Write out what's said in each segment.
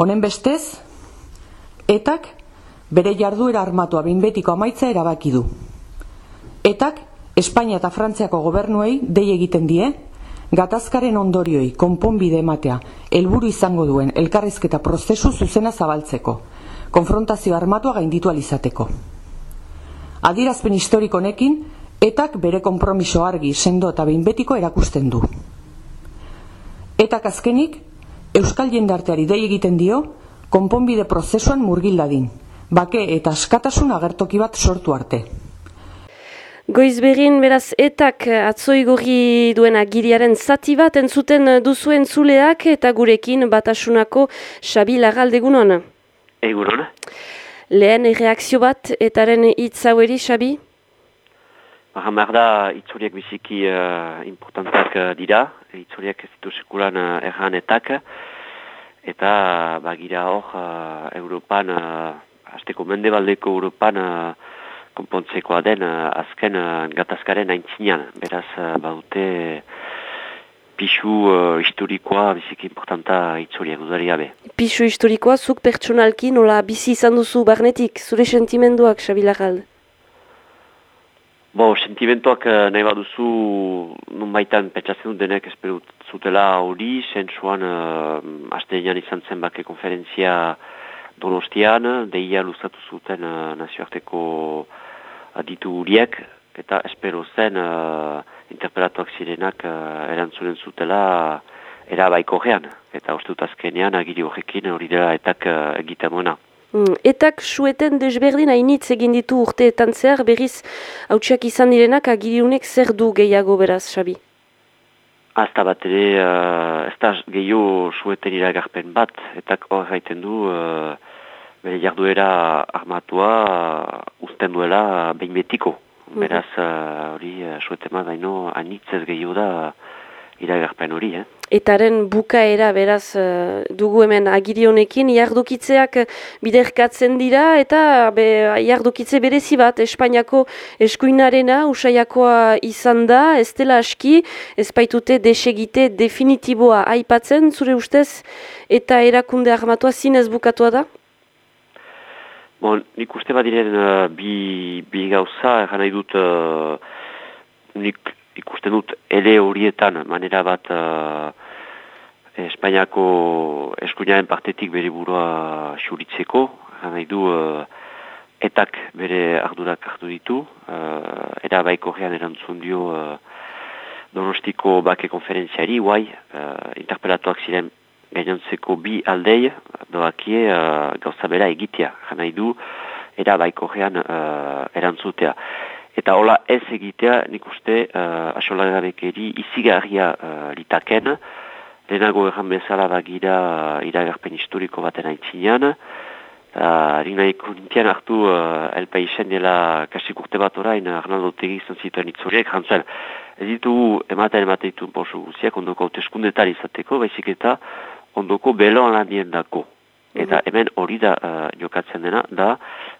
Honen bestez, etak bere jarduera armatua behin betiko amaitza erabaki du. Etak Espainia eta Frantziako gobernuei dei egiten die, gatazkaren ondorioi konponbide ematea helburu izango duen elkarrizketa prozesu zuzena zabaltzeko, konfrontazio armatua gainditu alizateko. Adirazpen historiko honekin, etak bere konpromiso argi, sendo eta behin betiko erakusten du. Etak azkenik, Euskal jendarteari dei egiten dio, konponbide prozesuan murgil dadin, bake eta askatasun agertoki bat sortu arte. Goizberin beraz etak atzoigorri duen agiriaren zati bat entzuten duzuen zuleak eta gurekin batasunako Xabi Lagaldegunon. Egunon. Lehen reakzio bat etaren hitz haueri, Xabi? Hamar da itzuriak biziki uh, importantak uh, dira, itzuriak ez ditu sekulan uh, erran etak, eta bagira hor uh, Europan, uh, azteko mendebaldeko Europan uh, konpontzekoa den uh, azken uh, gatazkaren aintzinean, beraz uh, baute pixu uh, historikoa biziki importanta itzuriak dudari gabe. Pixu historikoa zuk pertsonalki nola bizi izan duzu barnetik, zure sentimenduak, Xabi Lagalde? Bo, sentimentoak uh, nahi baduzu nun baitan petxatzen dut denek esperut zutela hori, zentsuan uh, aste izan zen bake konferentzia donostian, deia luzatu zuten uh, nazioarteko aditu huriek, eta espero zen uh, interpelatuak zirenak uh, erantzunen zutela erabaiko gean, eta uste dut azkenean agiri horrekin hori dela etak uh, egiten moena. Mm, etak sueten desberdin hainitz egin ditu urteetan zehar, berriz hautsiak izan direnak agiriunek zer du gehiago beraz, Xabi? Azta bat ere, uh, ez da gehiago sueten iragarpen bat, etak hor gaiten du, uh, bere jarduera armatua uh, usten duela behin betiko. Mhm. Beraz, hori uh, uh, sueten bat daino hainitz ez gehiago da iragarpen hori, eh? Etaren bukaera beraz eh, dugu hemen agirionekin jardukitzeak biderkatzen dira eta be, jardukitze berezi bat Espainiako eskuinarena usaiakoa izan da, ez dela aski, ez baitute desegite definitiboa aipatzen, zure ustez, eta erakunde armatua zinez bukatua da? Bon, nik uste bat diren uh, bi, bi gauza, nahi dut, uh, nik ikusten dut ele horietan manera bat Espainiako eskuinaren partetik bere burua xuritzeko, nahi du uh, etak bere ardurak hartu ditu, uh, era baiko gean erantzun dio uh, donostiko bake konferentziari, guai, uh, interpelatuak ziren gainontzeko bi aldei, doakie uh, gauza bera egitea, nahi du era baiko gean uh, erantzutea. Eta hola ez egitea, nik uste, uh, asolagabekeri izigarria uh, litaken, lehenago erran bezala bagira iragarpen historiko baten aitzinean. Harin uh, nahiko hartu uh, elpaixen dela kasik urte bat orain Arnaldo Tegi izan zituen itzoriek. Jantzen, ez ditugu ematen ematen ditu posu guziak ondoko hauteskundetar izateko, baizik eta ondoko beloan landien dako. Eta hemen hori da uh, jokatzen dena, da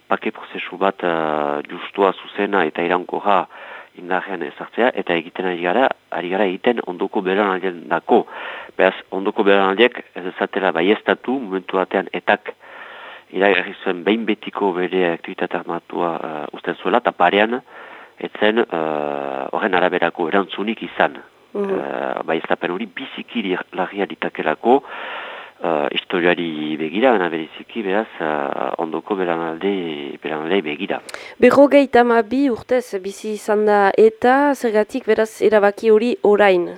pake prozesu bat uh, justua zuzena eta irankoa indarrean ezartzea, eta egiten ari gara, ari gara egiten ondoko beranaldien dako. Beraz, ondoko beranaldiek ez ezatela baiestatu, momentu batean etak iragarri zuen behin betiko bere aktivitate armatua uh, usten zuela, eta parean, etzen uh, horren araberako erantzunik izan. Mm -hmm. uh, hori biziki larria ditakelako, uh, historiari begira, baina beriziki behaz uh, ondoko beranalde, beranalde begira. Berro gehiatama bi urtez bizi izan da eta zergatik beraz erabaki hori orain?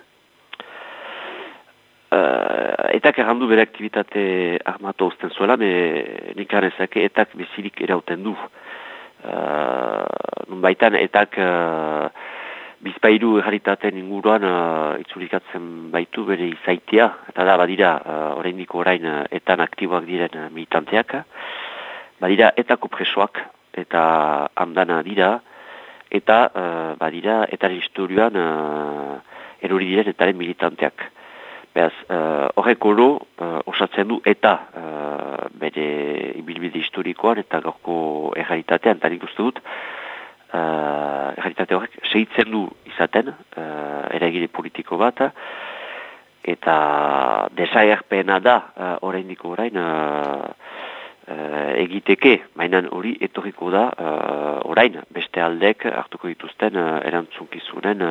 Uh, etak errandu bere aktivitate armatu uzten zuela, me nik etak bizirik erauten du. Uh, nun baitan etak... Uh, bizpairu erralitateen inguruan uh, itzulikatzen baitu bere izaitia, eta da badira uh, oraindik orain uh, etan aktiboak diren uh, militanteak, badira etako presoak eta handana dira, eta uh, badira eta historioan uh, erori diren etaren militanteak. Beaz, uh, horrek oro uh, osatzen du eta uh, bere ibilbide historikoan eta gorko errealitatean, eta nik uste dut, uh, realitate horrek segitzen du izaten, uh, eragile politiko bat, eta desagerpena da uh, oraindik orain uh, egiteke, mainan hori etorriko da orain beste aldek hartuko dituzten uh, erantzunkizunen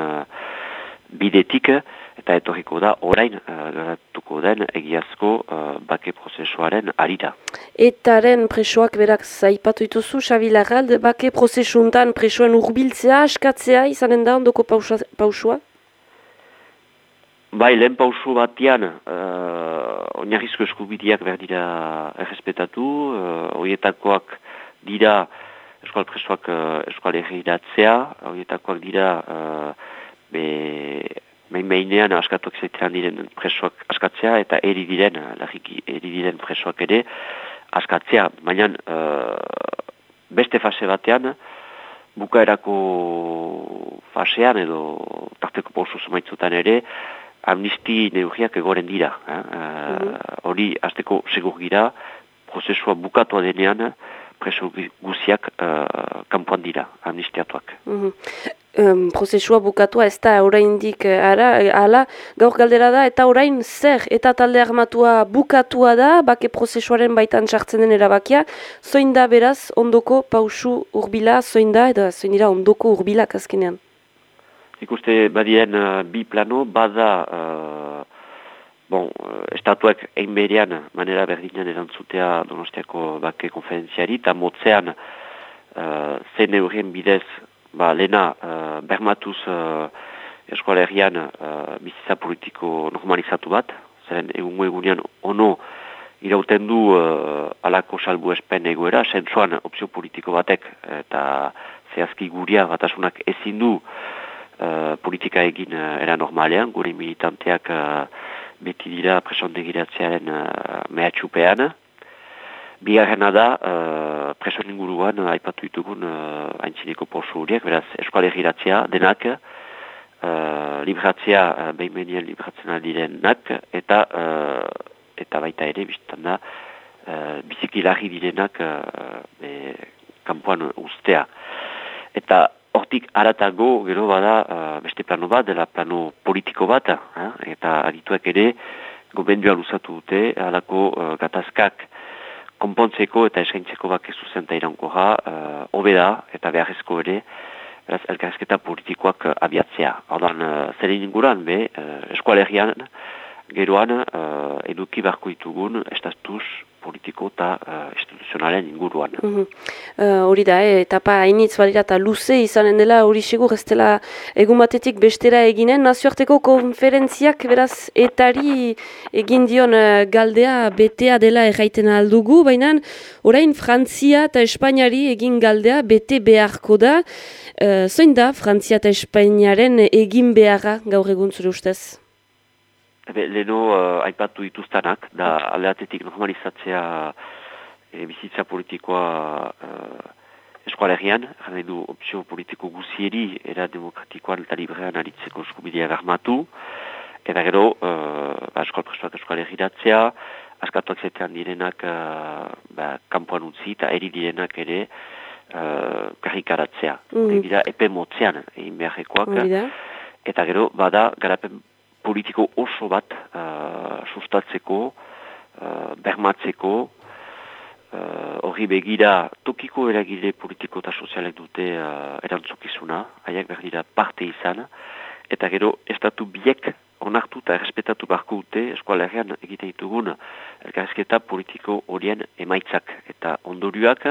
bidetik eta etorriko da orain uh, den egiazko uh, bake prozesuaren arira. Etaren presoak berak zaipatu dituzu, Xabi Larrald, bake prozesuntan presoen urbiltzea, askatzea izanen da ondoko pausua? Bai, lehen pausu batian, uh, oinarrizko eskubidiak berdira errespetatu, uh, oietakoak dira eskual presoak uh, eskual erreiratzea, oietakoak dira uh, be, main mainean askatuak zaitean diren presoak askatzea eta eri diren, lagiki eri diren presoak ere askatzea. Baina uh, beste fase batean, bukaerako fasean edo tarteko pausu zumaitzutan ere, amnisti neurriak egoren dira. Eh? Uh, hori, azteko segur gira, prozesua bukatua denean, preso guziak uh, kanpoan dira, amnistiatuak. Mm um, prozesua bukatua ez da oraindik eh, ara, ala, gaur galdera da, eta orain zer, eta talde armatua bukatua da, bake prozesuaren baitan sartzen den erabakia, zoin da beraz ondoko pausu urbila, zoin da, edo zoin dira ondoko urbilak azkenean? Ikuste badien uh, bi plano, bada uh, bon, uh, estatuak egin manera berdinean erantzutea donostiako bake konferentziari, eta motzean uh, zen eurien bidez ba, lena uh, bermatuz uh, eskualerian uh, bizitza politiko normalizatu bat, zeren egungo egunean ono irauten du uh, alako salbu espen egoera, sentzuan opzio politiko batek eta zehazki guria batasunak ezin du uh, politika egin uh, era normalean, gure militanteak uh, beti dira presondegiratzearen uh, mehatxupean, Bigarrena da, uh, presoen inguruan, uh, aipatu ditugun uh, haintzineko posu horiek, beraz, eskuale giratzea denak, uh, libratzea, uh, behimenien libratzen direnak, eta uh, eta baita ere, biztan da, uh, biziki larri direnak uh, be, kampuan ustea. Eta hortik aratago, gero bada, uh, beste plano bat, dela plano politiko bat, uh, eta adituak ere, gobendua luzatu dute, alako uh, gatazkak, konpontzeko eta eskaintzeko bake zuzenta iranko ja, uh, da eta beharrezko ere, beraz, elkarrezketa politikoak uh, abiatzea. Hordan, uh, zer inguran, be, uh, eskualerian, geroan, uh, eduki barko ditugun, estatuz politiko eta uh, instituzionalen inguruan. Mhm. Uh, hori da, eh, etapa hainitz badira eta luze izanen dela, hori segur ez dela egun batetik bestera eginen, nazioarteko konferentziak beraz etari egin dion uh, galdea betea dela erraiten aldugu, baina orain Frantzia eta Espainiari egin galdea bete beharko da, uh, zoin da Frantzia eta Espainiaren egin beharra gaur egun zure ustez? Ebe, leno uh, aipatu dituztanak, da aldeatetik normalizatzea e, bizitza politikoa uh, eskualerian, jane du opzio politiko guzieri, era demokratikoan eta librean aritzeko eskubidea garmatu, eta gero, uh, ba, eskual prestuak eskualeri datzea, askatuak zetean direnak uh, ba, kampuan utzi eta eri direnak ere uh, karikaratzea. Mm. Dira, epe motzean egin beharrekoak, eta gero, bada, garapen politiko oso bat uh, sustatzeko, uh, bermatzeko, uh, hori begira tokiko eragile politiko eta sozialek dute uh, erantzukizuna, haiek berdira parte izan, eta gero estatu biek onartu eta errespetatu barko dute eskualerean egite ditugun elkarrezketa politiko horien emaitzak eta ondorioak,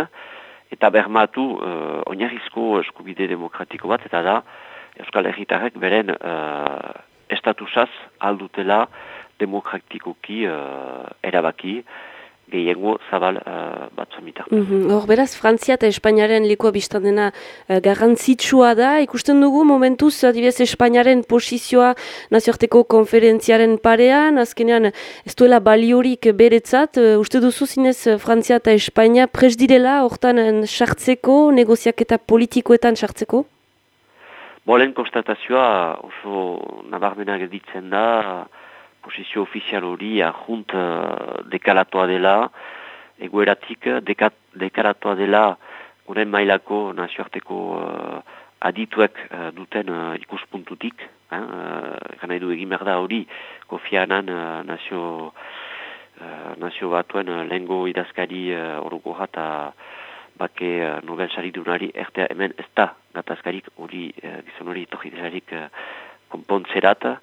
eta bermatu uh, oinarrizko eskubide demokratiko bat, eta da Euskal Herritarrek beren estatusaz aldutela demokratikoki uh, erabaki gehiengo zabal uh, bat mhm. Hor, beraz, Frantzia eta Espainiaren likoa biztan dena uh, garrantzitsua da. Ikusten dugu momentuz, adibidez, Espainiaren posizioa nazioarteko konferentziaren parean, azkenean ez duela baliorik beretzat. Uh, uste duzu zinez Frantzia eta Espainia pres direla hortan sartzeko, negoziak eta politikoetan sartzeko? Bolen konstatazioa oso nabarmena gelditzen da, posizio ofizial hori ahunt uh, dekalatoa dela, egoeratik dekat, dekalatoa dela guren mailako nazioarteko uh, adituek uh, duten uh, ikuspuntutik, eh, nahi du egin behar da hori kofianan uh, nazio, uh, nazio batuen uh, lehengo idazkari uh, eta bake uh, Nobel sari dunari ertea hemen ez da gatazkarik hori uh, gizon hori uh, konpontzerat. uh,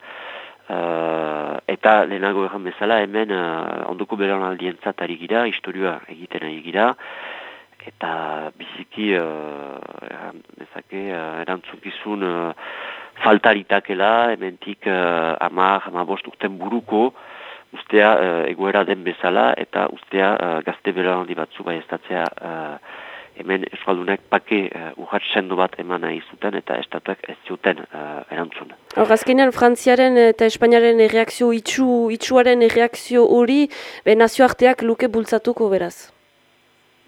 eta lehenago egan bezala hemen uh, ondoko beran aldientzat ari gira, historioa egiten ari gira eta biziki uh, eran, ezake, uh, erantzunkizun uh, faltaritakela, ementik uh, amar, amabost urten buruko, ustea uh, egoera den bezala, eta ustea uh, gazte bela handi batzu bai estatzea uh, hemen eskaldunak pake uh, urrat sendo bat eman nahi zuten, eta estatuak ez zuten uh, erantzun. Hor, azkenean, Frantziaren eta Espainiaren reakzio, itxu, itxuaren reakzio hori, be nazioarteak luke bultzatuko beraz?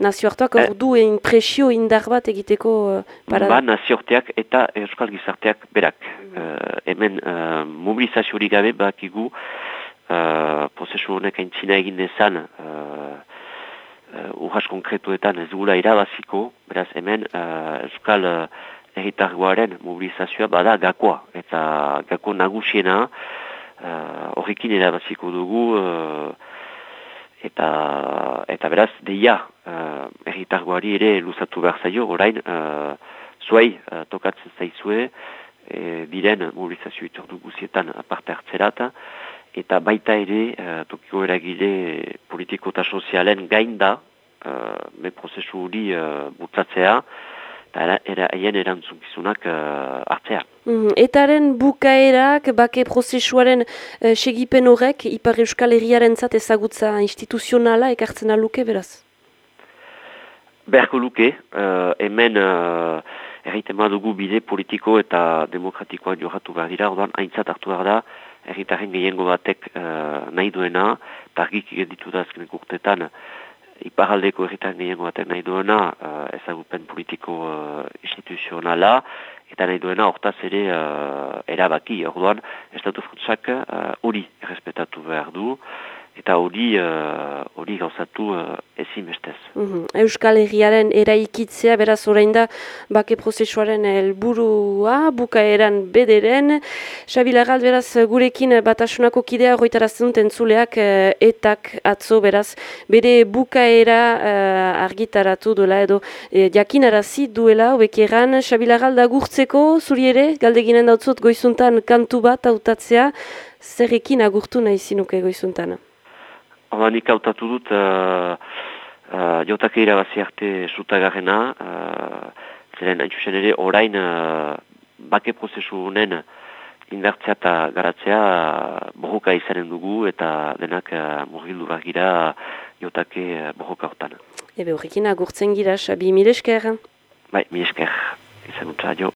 nazioarteak hor du egin presio indar bat egiteko uh, Ba, nazioarteak eta euskal gizarteak berak. Uh, hemen uh, mobilizazio hori gabe bakigu uh, prozesu honek aintzina egin dezan uh, urras konkretuetan ez gula irabaziko, beraz hemen uh, euskal uh, erritargoaren mobilizazioa bada gakoa. Eta gako nagusiena horrekin uh, irabaziko dugu eta eta beraz deia uh, erritargoari ere luzatu behar zaio orain uh, zuei uh, tokatzen zaizue e, diren mobilizazio iturdu guzietan aparte hartzerat eta baita ere uh, tokiko eragile politiko eta sozialen gain da uh, me prozesu hori uh, butzatzea eta era, haien erantzunkizunak uh, hartzea. Mm, etaren bukaerak, bake prozesuaren uh, segipen horrek, Ipar Euskal Herriaren zat ezagutza instituzionala ekartzen aluke, beraz? Berko luke, uh, hemen uh, erriten dugu bide politiko eta demokratikoa johatu behar dira, orduan haintzat hartu behar da, erritaren gehiengo batek nahi duena, targik ditu da azkenek urtetan, iparaldeko erritan gehiago batek nahi duena ezagupen politiko uh, instituzionala eta nahi duena hortaz ere erabaki. Orduan, estatu frutzak hori uh, errespetatu behar du eta hori uh, hori gauzatu uh, ezin bestez. Mm Euskal Herriaren eraikitzea, beraz orain da, bake prozesuaren helburua bukaeran bederen. Xabi Lagal, beraz, gurekin batasunako kidea horretarazten duten zuleak uh, etak atzo, beraz, bere bukaera uh, argitaratu duela edo uh, jakinarazi duela, obekeran, Xabi Lagal da gurtzeko, zuri ere, galdeginen dautzut goizuntan kantu bat autatzea, zerrekin agurtu nahi zinuke goizuntan? Hora nik hautatu dut, uh, uh, jotake irabazi arte zutagarrena, uh, zeren hain ere orain uh, bake prozesu honen indartzea eta garatzea uh, borroka izanen dugu eta denak uh, murgildu gira jotake uh, borroka hortan. Ebe horrekin agurtzen gira, Xabi, mire esker? Bai, mire esker, izan jo.